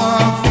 soir.